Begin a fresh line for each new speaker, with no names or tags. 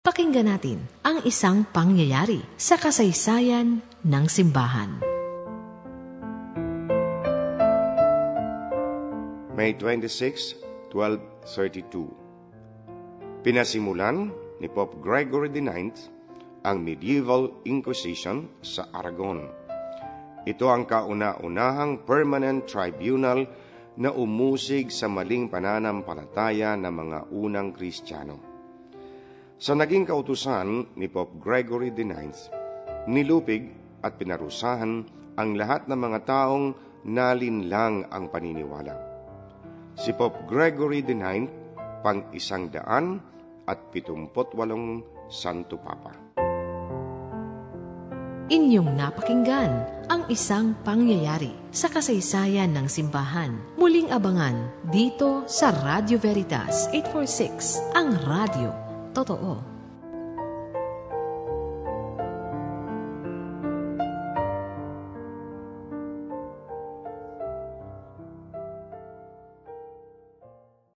Pakinggan natin ang isang pangyayari sa kasaysayan ng simbahan.
May 26, 1232 Pinasimulan ni Pope Gregory IX ang medieval inquisition sa Aragon. Ito ang kauna-unahang permanent tribunal na umusig sa maling pananampalataya ng mga unang Kristiyano. Sa naging kautusan ni Pope Gregory IX, nilupig at pinarusahan ang lahat ng mga taong nalinlang ang paniniwala. Si Pope Gregory IX, pang isang daan at pitumpot walong Santo Papa.
Inyong napakinggan ang isang pangyayari sa kasaysayan ng simbahan. Muling abangan dito sa Radio Veritas 846, ang radio 多多哦